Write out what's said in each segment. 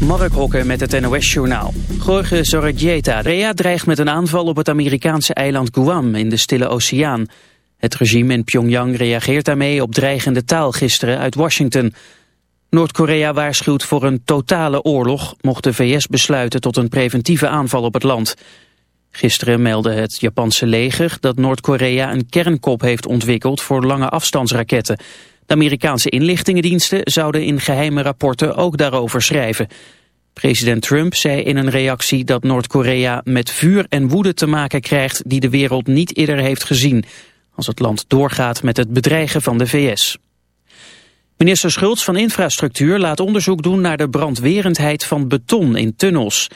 Mark Hokker met het NOS-journaal. Jorge Zorregieta Rea dreigt met een aanval op het Amerikaanse eiland Guam in de Stille Oceaan. Het regime in Pyongyang reageert daarmee op dreigende taal gisteren uit Washington. Noord-Korea waarschuwt voor een totale oorlog... mocht de VS besluiten tot een preventieve aanval op het land. Gisteren meldde het Japanse leger dat Noord-Korea een kernkop heeft ontwikkeld... voor lange afstandsraketten... De Amerikaanse inlichtingendiensten zouden in geheime rapporten ook daarover schrijven. President Trump zei in een reactie dat Noord-Korea met vuur en woede te maken krijgt die de wereld niet eerder heeft gezien, als het land doorgaat met het bedreigen van de VS. Minister Schultz van Infrastructuur laat onderzoek doen naar de brandwerendheid van beton in tunnels.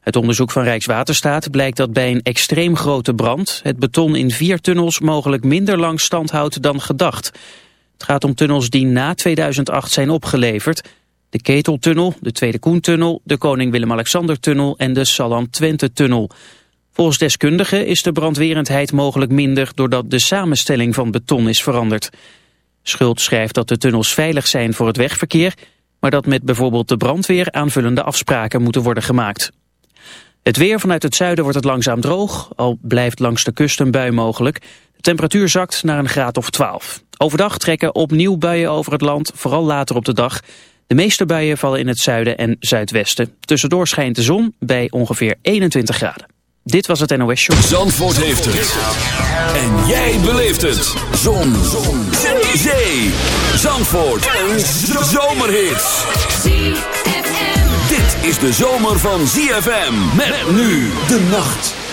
Het onderzoek van Rijkswaterstaat blijkt dat bij een extreem grote brand het beton in vier tunnels mogelijk minder lang stand houdt dan gedacht. Het gaat om tunnels die na 2008 zijn opgeleverd. De Keteltunnel, de Tweede Koentunnel, de Koning Willem-Alexander-tunnel en de Salland-Twente-tunnel. Volgens deskundigen is de brandwerendheid mogelijk minder doordat de samenstelling van beton is veranderd. Schuld schrijft dat de tunnels veilig zijn voor het wegverkeer, maar dat met bijvoorbeeld de brandweer aanvullende afspraken moeten worden gemaakt. Het weer vanuit het zuiden wordt het langzaam droog, al blijft langs de kust een bui mogelijk. De temperatuur zakt naar een graad of 12. Overdag trekken opnieuw buien over het land, vooral later op de dag. De meeste buien vallen in het zuiden en zuidwesten. Tussendoor schijnt de zon bij ongeveer 21 graden. Dit was het NOS Show. Zandvoort heeft het. En jij beleeft het. Zon. zon. Zee. Zandvoort. Een zomerhit. Dit is de zomer van ZFM. Met nu de nacht.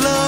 love.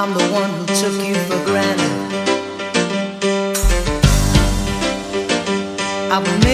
I'm the one who took you for granted. I've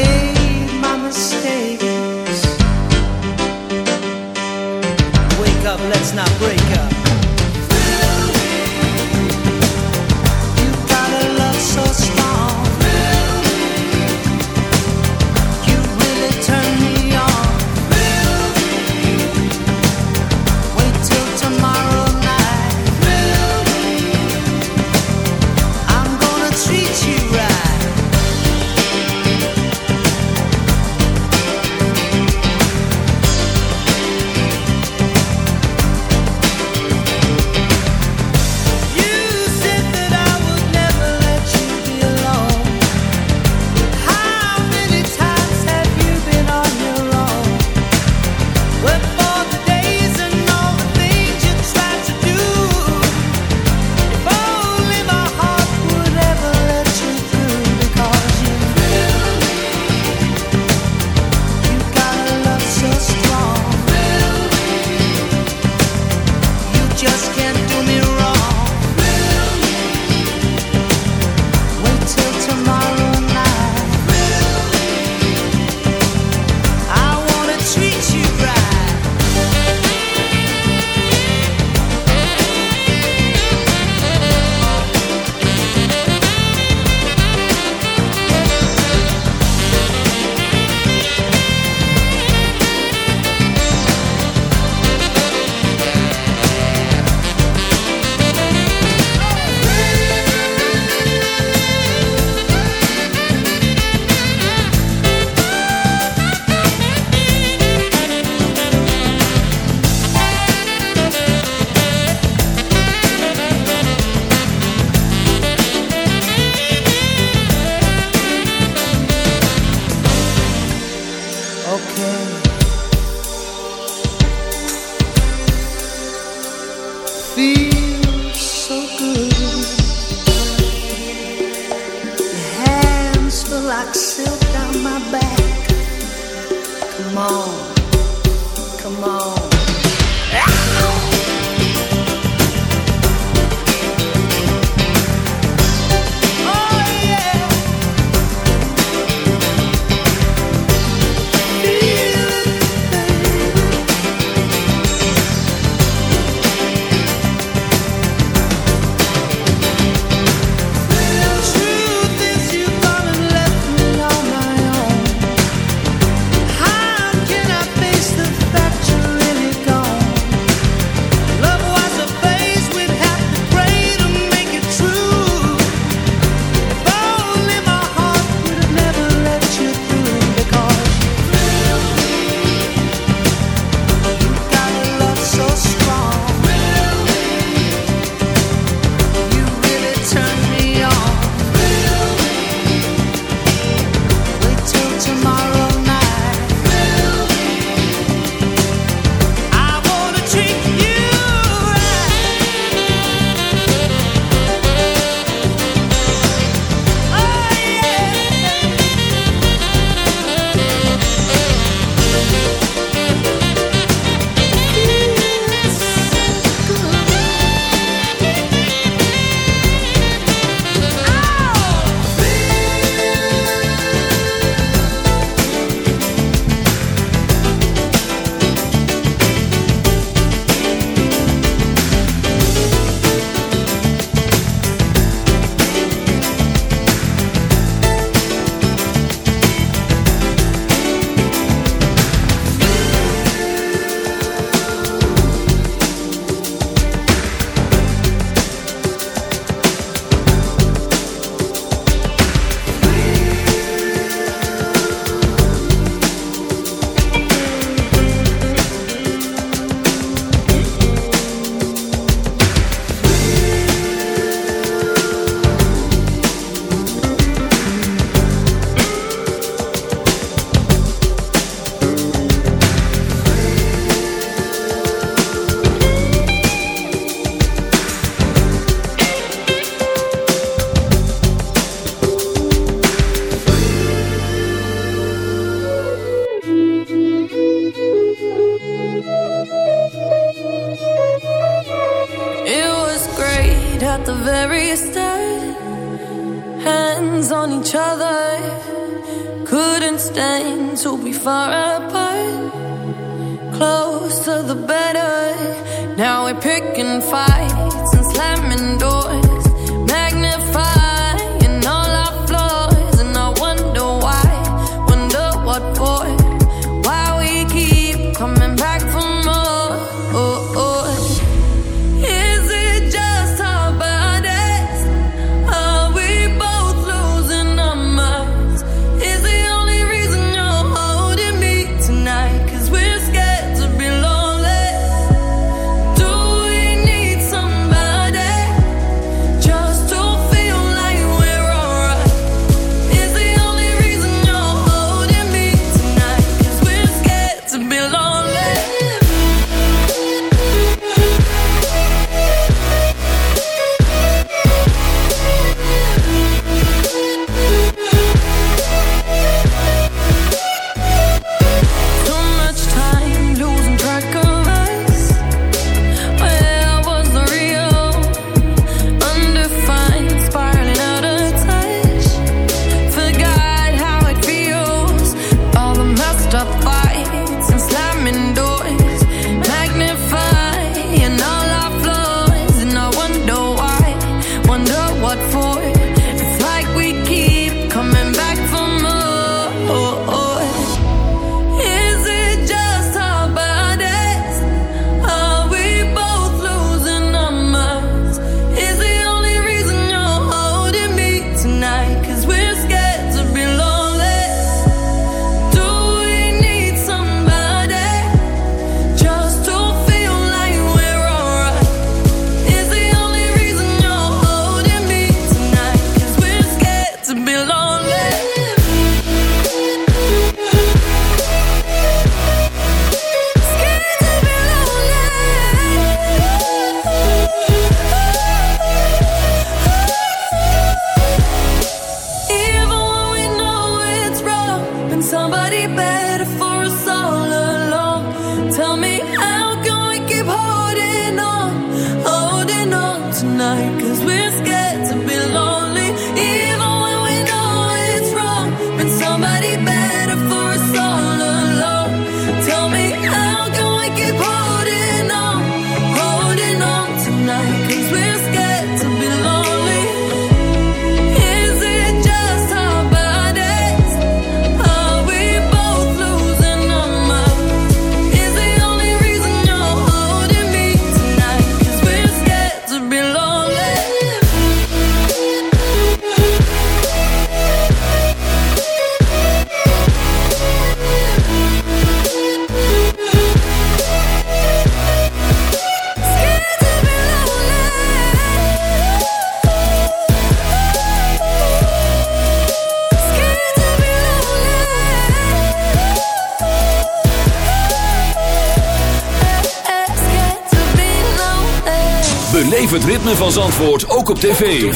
Als antwoord ook op tv.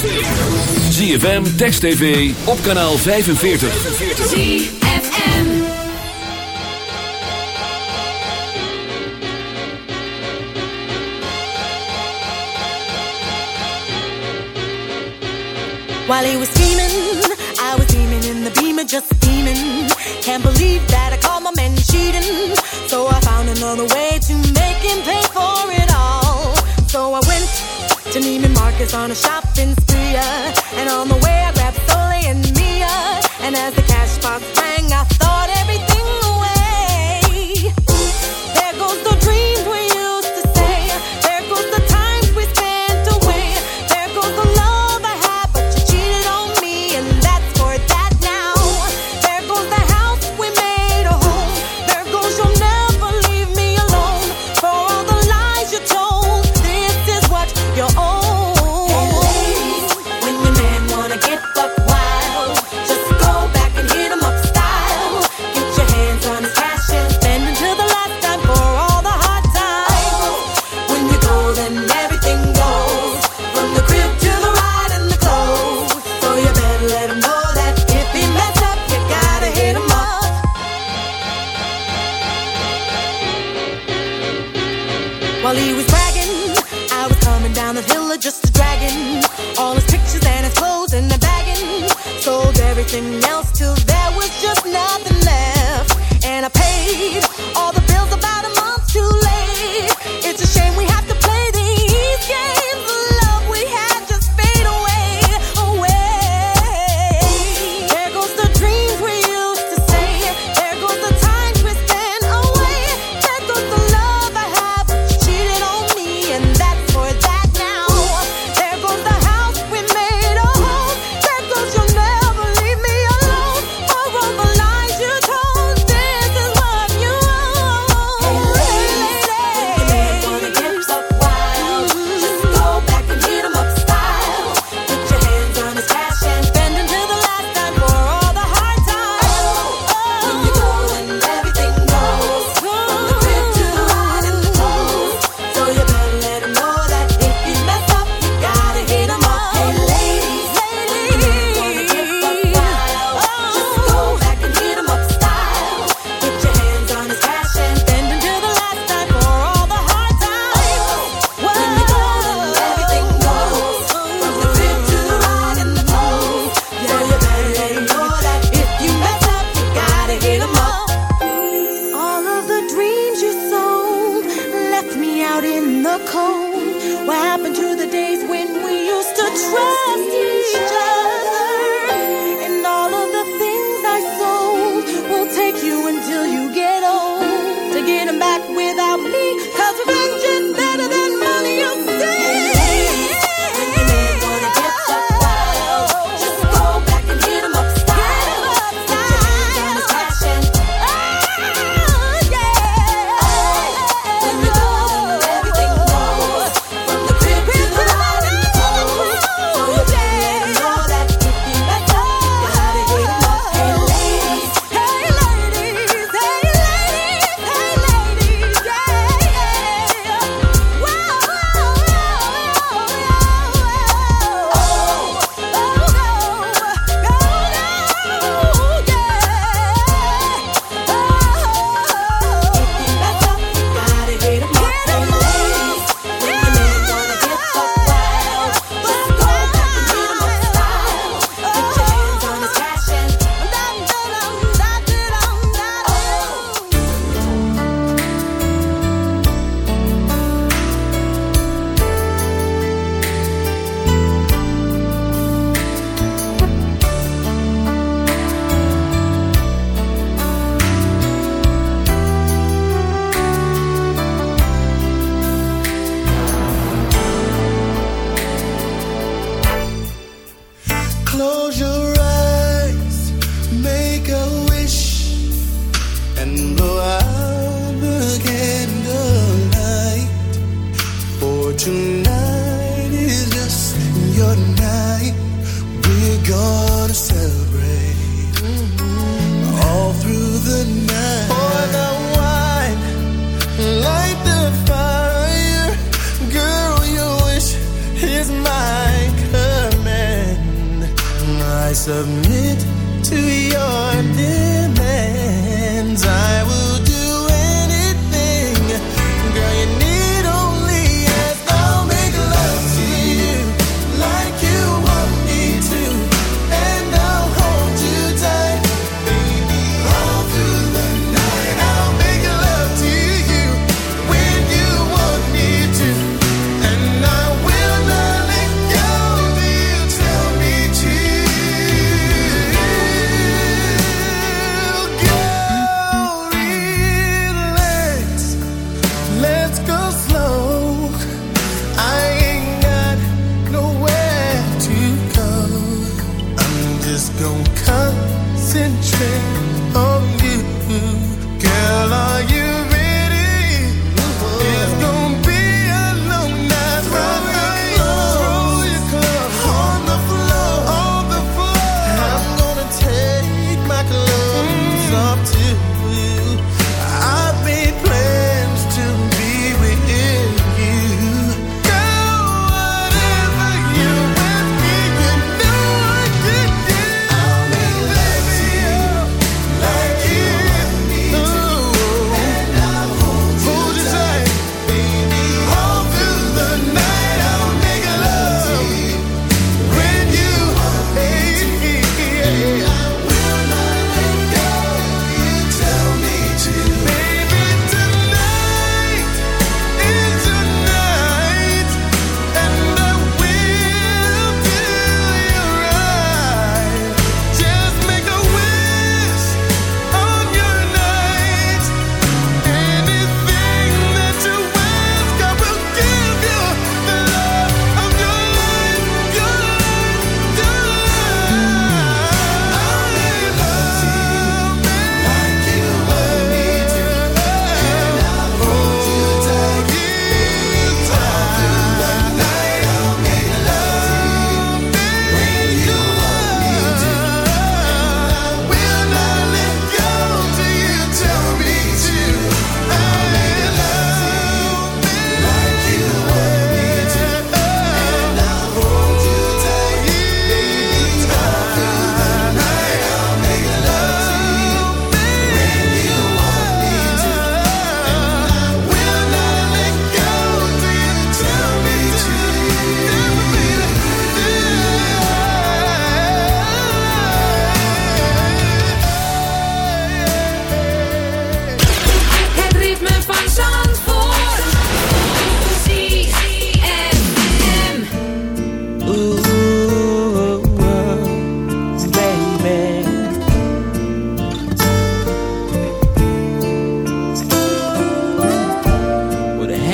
ZFM, Text TV, op kanaal 45. While he was on a shopping spree, and on the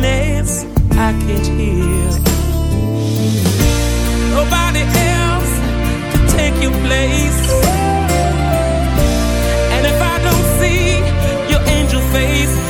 loneliness I can't heal. Nobody else can take your place. And if I don't see your angel face,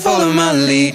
Follow my lead.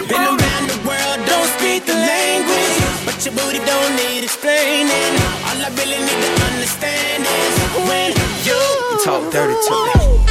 talk dirty to me.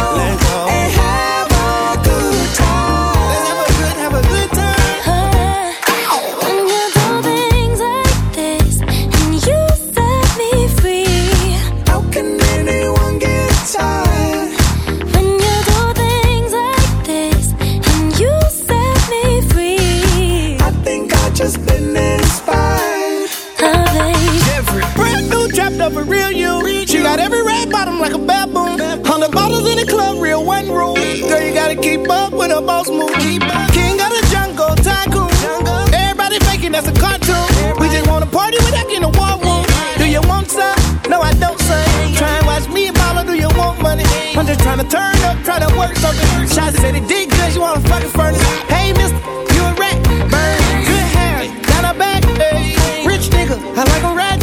I'm just trying to turn up, try to work something. Shots said it did good, you wanna fucking furnace. Hey, mister, you a rat. Burn, good hair, down her back. Hey, rich nigga, I like a rat.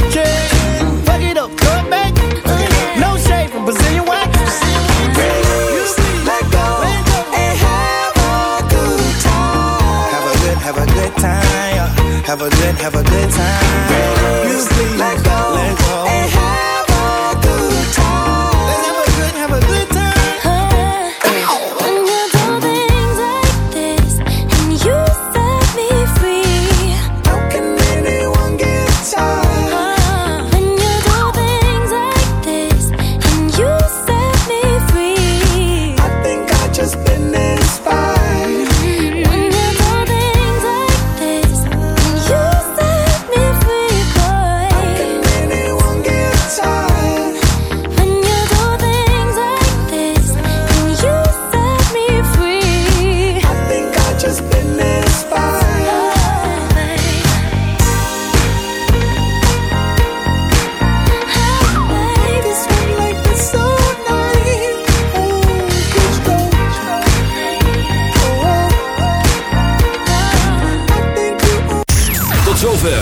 Fuck it up, throw it back. No shade from Brazilian wax. Let go and have a good time. Have a good, have a good time. Have a good, have a good time.